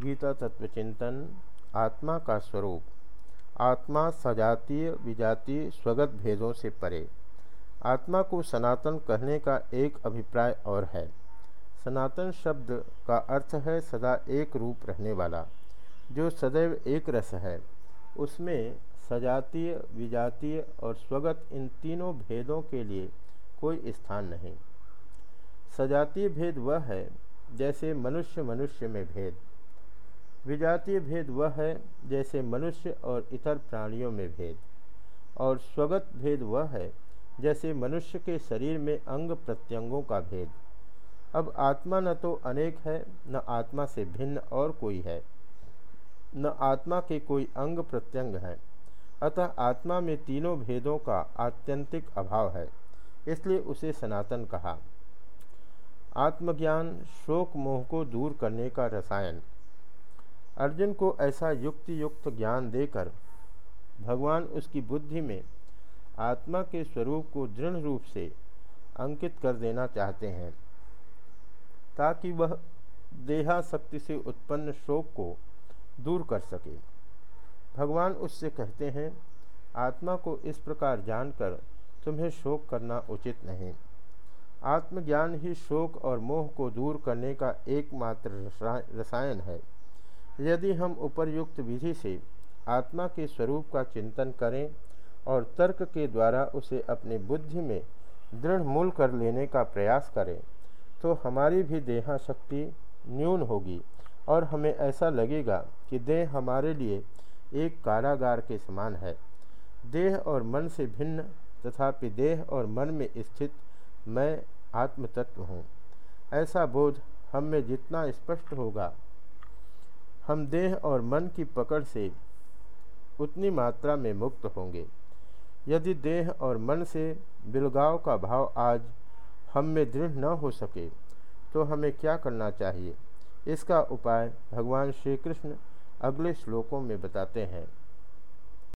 गीता तत्वचिंतन आत्मा का स्वरूप। आत्मा सजातीय, विजातीय, स्वगत भेदों से परे। आत्मा को सनातन कहने का एक अभिप्राय और है। सनातन शब्द का अर्थ है सदा एक रूप रहने वाला, जो सदैव एक रस है। उसमें सजातीय, विजातीय और स्वगत इन तीनों भेदों के लिए कोई स्थान नहीं। सजातीय भेद वह है, जैसे मनुष्य मनुष्य में भेद। विजातीय भेद वह है जैसे मनुष्य और इतर प्राणियों में भेद। और स्वगत भेद वह है जैसे मनुष्य के शरीर में अंग प्रत्यंगों का भेद। अब आत्मा न तो अनेक है, न आत्मा से भिन्न और कोई है। न आत्मा के कोई अंग प्रत्यंग है। अतः आत्मा में तीनों भेदों का आत्यंतिक अभाव है, इसलिए उसे सनातन कहा। आत्मज्ञान शोक मोह को दूर करने का रसायन। अर्जुन को ऐसा युक्ति युक्त ज्ञान देकर भगवान उसकी बुद्धि में आत्मा के स्वरूप को दृढ़ रूप से अंकित कर देना चाहते हैं, ताकि वह देहाशक्ति से उत्पन्न शोक को दूर कर सके। भगवान उससे कहते हैं, आत्मा को इस प्रकार जानकर तुम्हें शोक करना उचित नहीं। आत्मज्ञान ही शोक और मोह को दूर करने का एकमात्र रसायन है। यदि हम उपरयुक्त विधि से आत्मा के स्वरूप का चिंतन करें और तर्क के द्वारा उसे अपनी बुद्धि में दृढ़ मूल कर लेने का प्रयास करें तो हमारी भी देहा शक्ति न्यून होगी और हमें ऐसा लगेगा कि देह हमारे लिए एक कारागार के समान है। देह और मन से भिन्न तथापि देह और मन में स्थित मैं आत्मतत्व हूँ। ऐसा बोध हम में जितना स्पष्ट होगा हम देह और मन की पकड़ से उतनी मात्रा में मुक्त होंगे। यदि देह और मन से बिलगाव का भाव आज हम में दृढ़ न हो सके तो हमें क्या करना चाहिए? इसका उपाय भगवान श्री कृष्ण अगले श्लोकों में बताते हैं।